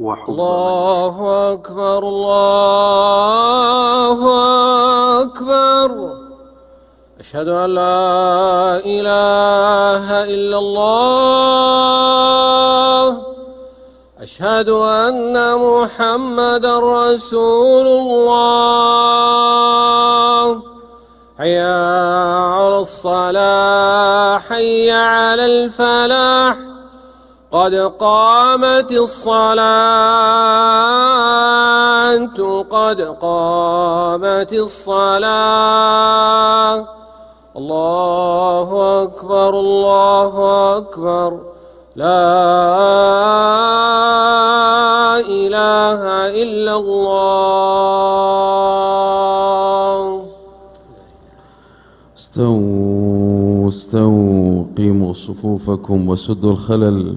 وحب. الله أكبر الله أكبر. أشهد أن لا إله إلا الله. أشهد أن محمد رسول الله. حي على الصلاة حي على الفلاح. قد قامت الصلاة قد قامت الصلاة. الله أكبر الله أكبر. لا إله إلا الله. استووا استووا قيموا صفوفكم وسدوا الخلل.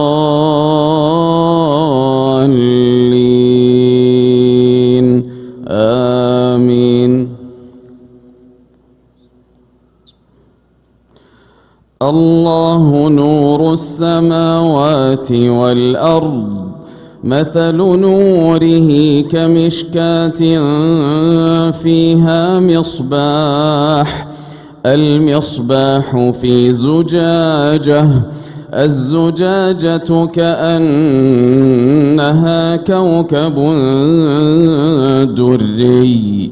الله نور السماوات والأرض مثل نوره كمشكاة فيها مصباح المصباح في زجاجة الزجاجة كأنها كوكب دري.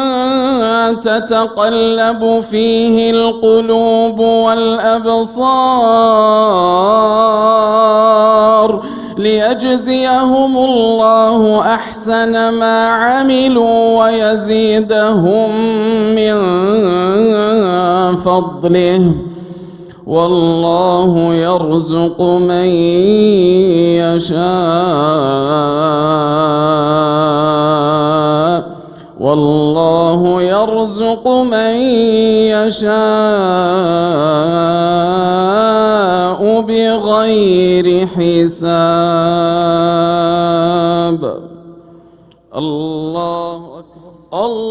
تتقلب فيه القلوب والأبصار ليجزيهم الله أحسن ما عملوا ويزيدهم من فضله. والله يرزق من يشاء. والله يرزق من يشاء بغير حساب. الله أكبر. الله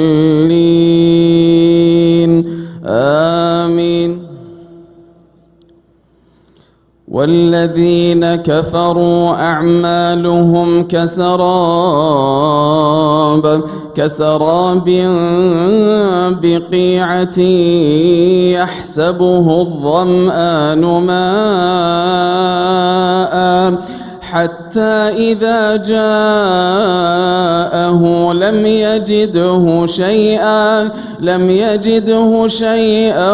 والذين كفروا أعمالهم كسراب كسراب بقيعة يحسبه الظمآن ماء حتى إذا جاءه لم يجده شيئا لم يجده شيئا